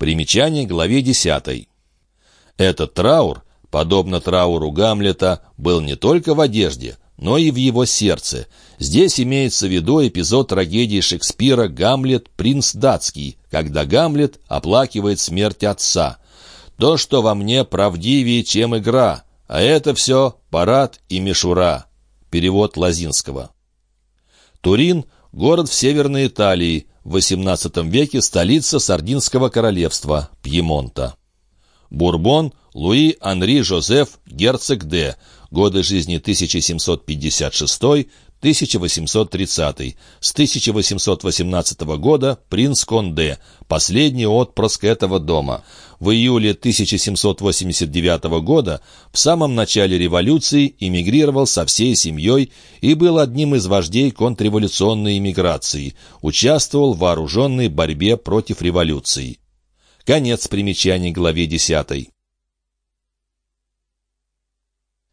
Примечание главе 10. Этот траур, подобно трауру Гамлета, был не только в одежде, но и в его сердце. Здесь имеется в виду эпизод трагедии Шекспира «Гамлет. Принц датский», когда Гамлет оплакивает смерть отца. «То, что во мне правдивее, чем игра, а это все парад и мишура». Перевод Лазинского. Турин – город в Северной Италии, в XVIII веке столица Сардинского королевства, Пьемонта. Бурбон – Луи Анри Жозеф, герцог Д. Годы жизни 1756-1830. С 1818 года принц Конде, последний отпрыск этого дома. В июле 1789 года, в самом начале революции, эмигрировал со всей семьей и был одним из вождей контрреволюционной эмиграции, участвовал в вооруженной борьбе против революции. Конец примечаний главе 10.